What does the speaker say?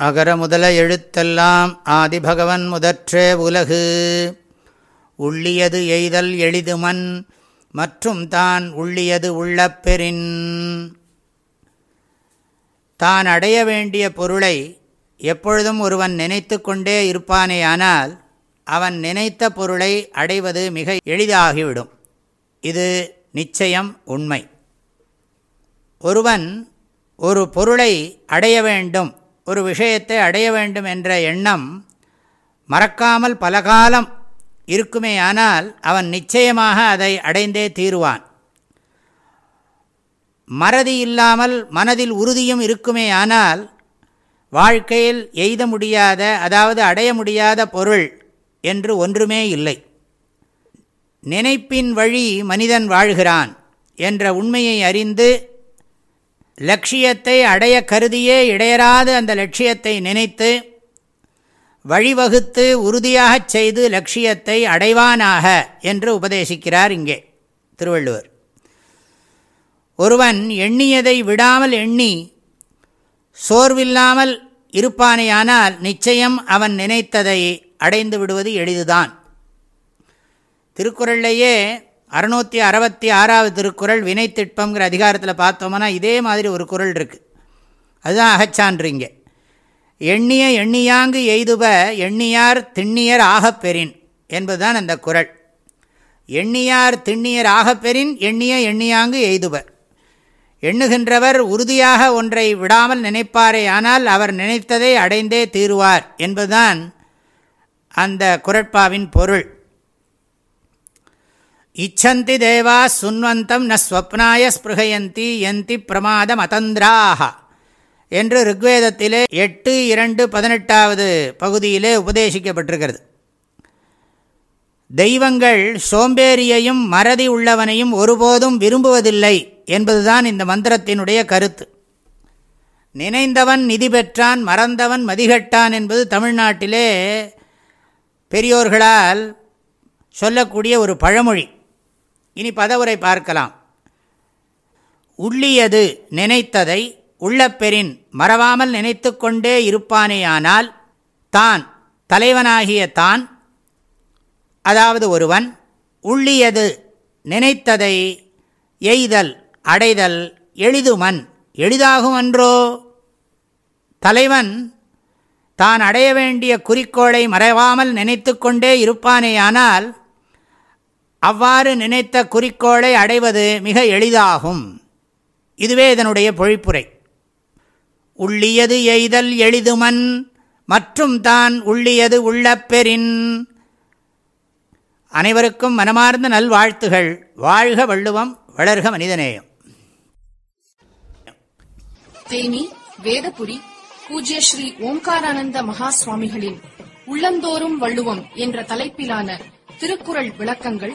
அகர முதல எழுத்தெல்லாம் ஆதிபகவன் முதற்றே உலகு. உள்ளியது எய்தல் எளிதுமன் மற்றும் தான் உள்ளியது உள்ளப்பெறின் தான் அடைய வேண்டிய பொருளை எப்பொழுதும் ஒருவன் நினைத்து கொண்டே இருப்பானேயானால் அவன் நினைத்த பொருளை அடைவது மிக எளிதாகிவிடும். இது நிச்சயம் உண்மை. ஒருவன் ஒரு பொருளை அடைய வேண்டும் ஒரு விஷயத்தை அடைய வேண்டும் என்ற எண்ணம் மறக்காமல் பலகாலம் இருக்குமே ஆனால் அவன் நிச்சயமாக அதை அடைந்தே தீருவான். மறதி இல்லாமல் மனதில் உறுதியும் இருக்குமே ஆனால் வாழ்க்கையில் எய்த முடியாத அதாவது அடைய முடியாத பொருள் என்று ஒன்றுமே இல்லை. நினைப்பின் வழி மனிதன் வாழ்கிறான் என்ற உண்மையை அறிந்து லட்சியத்தை அடைய கருதியே இடையராது அந்த லட்சியத்தை நினைத்து வழிவகுத்து உறுதியாகச் செய்து லட்சியத்தை அடைவானாக என்று உபதேசிக்கிறார் இங்கே திருவள்ளுவர். ஒருவன் எண்ணியதை விடாமல் எண்ணி சோர்வில்லாமல் இருப்பானேயானால் நிச்சயம் அவன் நினைத்ததை அடைந்து விடுவது எளிதுதான். திருக்குறள்லேயே அறுநூற்றி அறுபத்தி ஆறாவது திருக்குறள் வினைத்திட்பங்கிற அதிகாரத்தில் பார்த்தோம்னா இதே மாதிரி ஒரு குரல் இருக்குது அதுதான் அகச்சான்றீங்க. எண்ணிய எண்ணியாங்கு எய்துப எண்ணியார் திண்ணியர் ஆகப்பெறின் என்பதுதான் அந்த குரல் எண்ணியார் திண்ணியர் ஆகப்பெறின் எண்ணிய எண்ணியாங்கு எய்துப. எண்ணுகின்றவர் உறுதியாக ஒன்றை விடாமல் நினைப்பாரே ஆனால் அவர் நினைத்ததை அடைந்தே தீருவார் என்பதுதான் அந்த குரட்பாவின் பொருள். இச்சந்தி தேவா சுன்வந்தம் ந ஸ்வப்னாய ஸ்பிருகயந்தி எந்தி பிரமாதம் அதந்திராக என்று ருக்வேதத்திலே எட்டு இரண்டு பதினெட்டாவது பகுதியிலே உபதேசிக்கப்பட்டிருக்கிறது. தெய்வங்கள் சோம்பேறியையும் மறதி உள்ளவனையும் ஒருபோதும் விரும்புவதில்லை என்பதுதான் இந்த மந்திரத்தினுடைய கருத்து. நினைந்தவன் நிதி பெற்றான் மறந்தவன் மதிகட்டான் என்பது தமிழ்நாட்டிலே பெரியோர்களால் சொல்லக்கூடிய ஒரு பழமொழி. இனி பதவுரை பார்க்கலாம். உள்ளியது நினைத்ததை உள்ளப்பெறின் மறவாமல் நினைத்து கொண்டே இருப்பானேயானால் தான் தலைவனாகிய தான் அதாவது ஒருவன் உள்ளியது நினைத்ததை எய்தல் அடைதல் எளிதுமன் எளிதாகுமன்றோ? தலைவன் தான் அடைய வேண்டிய குறிக்கோளை மறைவாமல் நினைத்து கொண்டே இருப்பானேயானால் அவ்வாறு நினைத்த குறிக்கோளை அடைவது மிக எளிதாகும். இதுவே இதனுடைய பொழிப்புரை. உள்ளியது எய்தல் எளிதுமன் மற்றும் தான் உள்ளியது உள்ள பெறின். அனைவருக்கும் மனமார்ந்த நல்வாழ்த்துகள். வாழ்க வள்ளுவம் வளர்க மனிதநேயம். தேனி வேதபுரி பூஜ்ய ஸ்ரீ ஓம்காரானந்த மகா சுவாமிகளின் உள்ளந்தோறும் வள்ளுவம் என்ற தலைப்பிலான திருக்குறள் விளக்கங்கள்